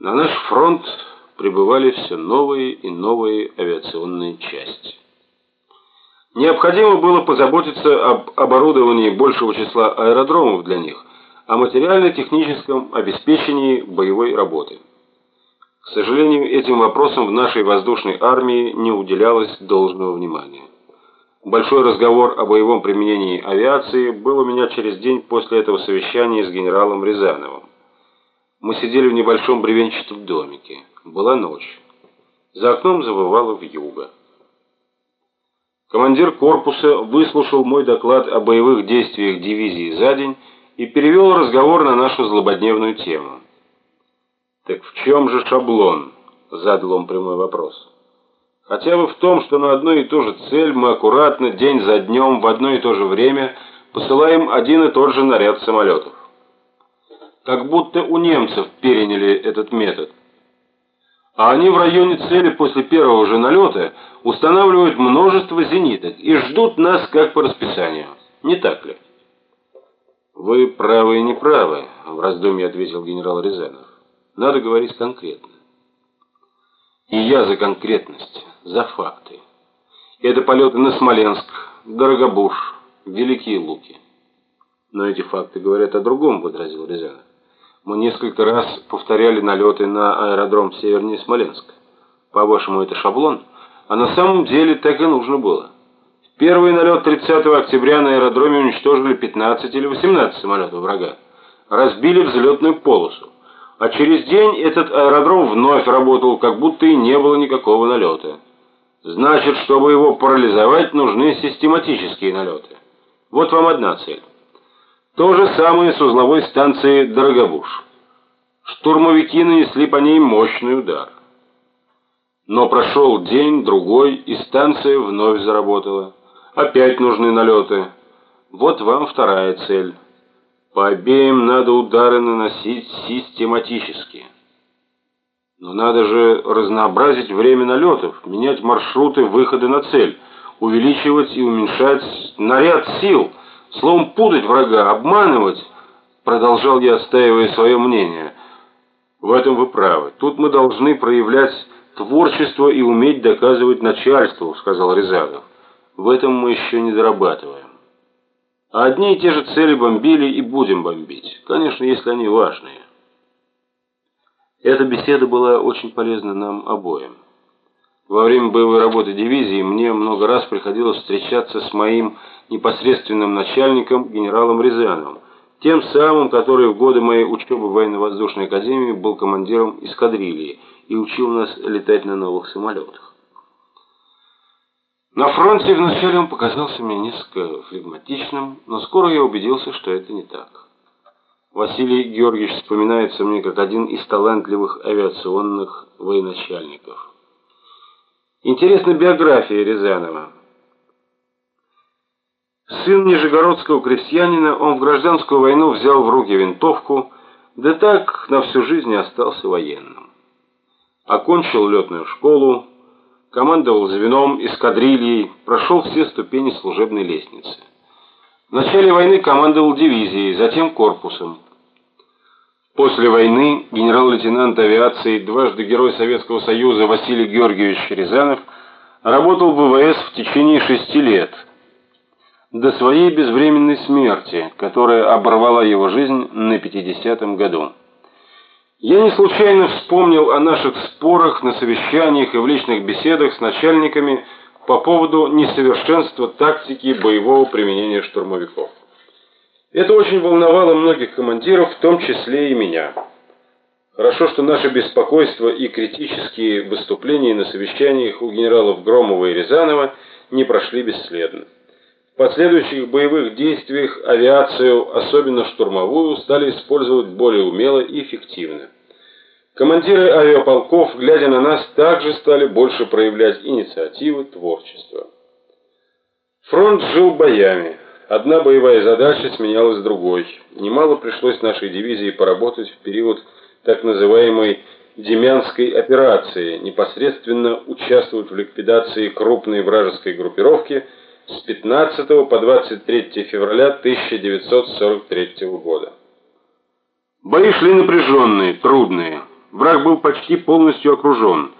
На наш фронт прибывали все новые и новые авиационные части. Необходимо было позаботиться об оборудовании большего числа аэродромов для них, о материально-техническом обеспечении боевой работы. К сожалению, этим вопросам в нашей воздушной армии не уделялось должного внимания. Большой разговор о боевом применении авиации был у меня через день после этого совещания с генералом Рязановым. Мы сидели в небольшом бревенчатом домике. Была ночь. За окном завывало вьюга. Командир корпуса выслушал мой доклад о боевых действиях дивизии за день и перевел разговор на нашу злободневную тему. «Так в чем же шаблон?» – задал он прямой вопрос. «Хотя бы в том, что на одну и ту же цель мы аккуратно, день за днем, в одно и то же время посылаем один и тот же наряд самолетов как будто у немцев переняли этот метод. А они в районе цели после первого же налета устанавливают множество зениток и ждут нас как по расписанию. Не так ли? Вы правы и не правы, в раздумье ответил генерал Рязанов. Надо говорить конкретно. И я за конкретность, за факты. Это полеты на Смоленск, Дорогобуж, Великие Луки. Но эти факты говорят о другом, возразил Рязанов. Мы несколько раз повторяли налеты на аэродром севернее Смоленска. По-вашему, это шаблон? А на самом деле так и нужно было. В первый налет 30 октября на аэродроме уничтожили 15 или 18 самолетов врага. Разбили взлетную полосу. А через день этот аэродром вновь работал, как будто и не было никакого налета. Значит, чтобы его парализовать, нужны систематические налеты. Вот вам одна цель. То же самое с узловой станцией Дорогобуж. Штурмовики нанесли по ней мощный удар. Но прошел день, другой, и станция вновь заработала. Опять нужны налеты. Вот вам вторая цель. По обеим надо удары наносить систематически. Но надо же разнообразить время налетов, менять маршруты выхода на цель, увеличивать и уменьшать наряд сил – Словом, путать врага, обманывать, продолжал я, отстаивая свое мнение. В этом вы правы. Тут мы должны проявлять творчество и уметь доказывать начальству, сказал Рязанов. В этом мы еще не дорабатываем. А одни и те же цели бомбили и будем бомбить. Конечно, если они важные. Эта беседа была очень полезна нам обоим. Во время боевой работы дивизии мне много раз приходилось встречаться с моим непосредственным начальником генералом Рязановым, тем самым, который в годы моей учебы в военно-воздушной академии был командиром эскадрильи и учил нас летать на новых самолетах. На фронте вначале он показался мне несколько флегматичным, но скоро я убедился, что это не так. Василий Георгиевич вспоминается мне как один из талантливых авиационных военачальников. Интересна биография Рязанова. Сын нижегородского крестьянина, он в гражданскую войну взял в руки винтовку, да так на всю жизнь остался военным. Окончил летную школу, командовал звеном, эскадрильей, прошел все ступени служебной лестницы. В начале войны командовал дивизией, затем корпусом. После войны генерал-лейтенант авиации, дважды Герой Советского Союза Василий Георгиевич Рязанов работал в ВВС в течение шести лет, до своей безвременной смерти, которая оборвала его жизнь на 50-м году. Я не случайно вспомнил о наших спорах на совещаниях и в личных беседах с начальниками по поводу несовершенства тактики боевого применения штурмовиков. Это очень волновало многих командиров, в том числе и меня. Хорошо, что наше беспокойство и критические выступления на совещаниях у генералов Громова и Рязанова не прошли бесследно. В последующих боевых действиях авиацию, особенно штурмовую, стали использовать более умело и эффективно. Командиры авиаполков, глядя на нас, также стали больше проявлять инициативу, творчество. Фронт жил боями. Одна боевая задача сменялась другой. Немало пришлось нашей дивизии поработать в период так называемой Демянской операции, непосредственно участвовать в ликвидации крупной вражеской группировки с 15 по 23 февраля 1943 года. Бои шли напряженные, трудные. Враг был почти полностью окружен.